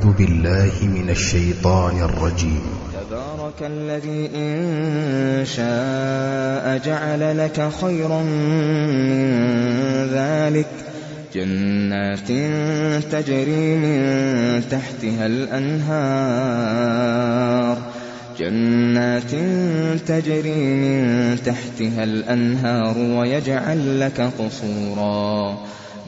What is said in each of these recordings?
أعوذ بالله من الشيطان الرجيم. تبارك الذي إن شاء جعل لك خيرا من ذلك جنات تجري من تحتها الأنهار. جنات تجري من تحتها الأنهار ويجعل لك قصورا.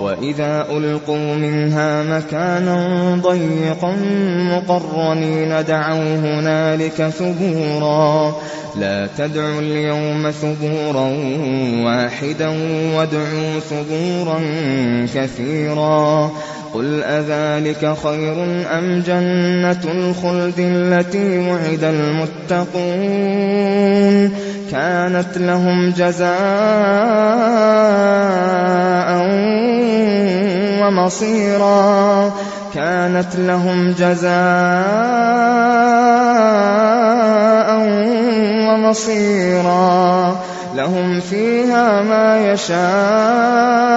وإذا ألقوا منها مكانا ضيقا مقرنين دعوا هنالك ثبورا لا تدعوا اليوم ثبورا واحدا وادعوا ثبورا كثيرا قل أذلك خير أم جنة الخلد التي وعد المتقون كانت لهم جزاء ومصيرا كانت لهم جزاء ومصيرا لهم فيها ما يشاءون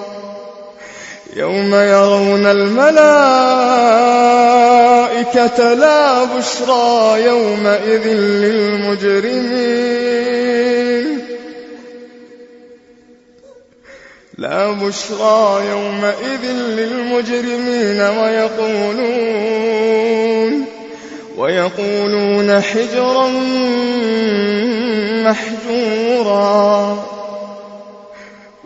يوم يرون الملائكة لا بشرى يومئذ للمجرمين. لا بشرى يومئذ للمجرمين ويقولون ويقولون حجرا محجورا.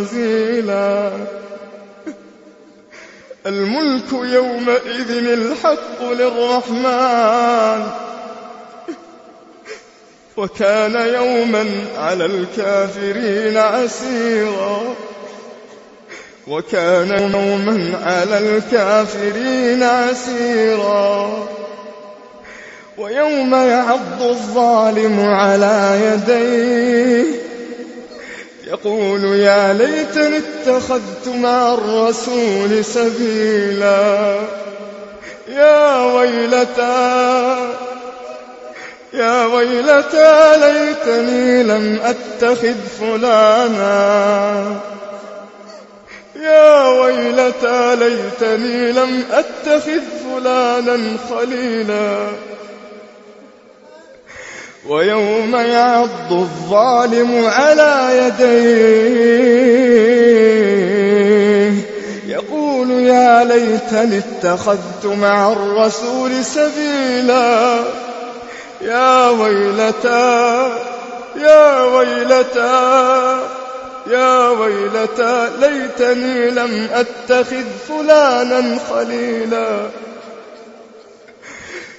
تنزيلا. الملك يومئذ الحق للرحمن. وكان يوما على الكافرين عسيرا. وكان يوما على الكافرين عسيرا. ويوم يعض الظالم على يديه. يقول يا ليتني اتخذت مع الرسول سبيلا. يا ويلتى يا ويلتى ليتني لم أتخذ فلانا. يا ويلتى ليتني لم أتخذ فلانا خليلا. ويوم يعض الظالم على يديه. يقول يا ليتني اتخذت مع الرسول سبيلا. يا ويلتى يا ويلتى يا ويلتى ليتني لم أتخذ فلانا خليلا.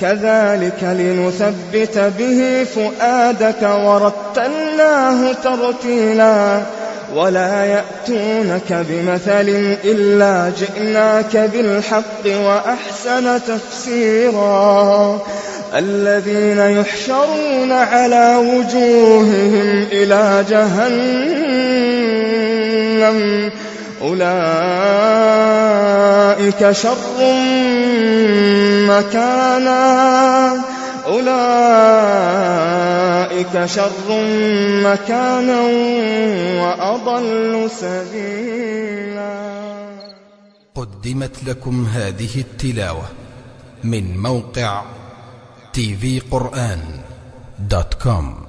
كذلك لنثبت به فؤادك ورتلناه ترتيلا ولا يأتونك بمثل إلا جئناك بالحق وأحسن تفسيرا. الذين يحشرون على وجوههم إلى جهنم أولئك شر مكانا. أولئك شر مكانا وأضل سبيلا. قدمت لكم هذه التلاوة من موقع tvقرآن دوت كوم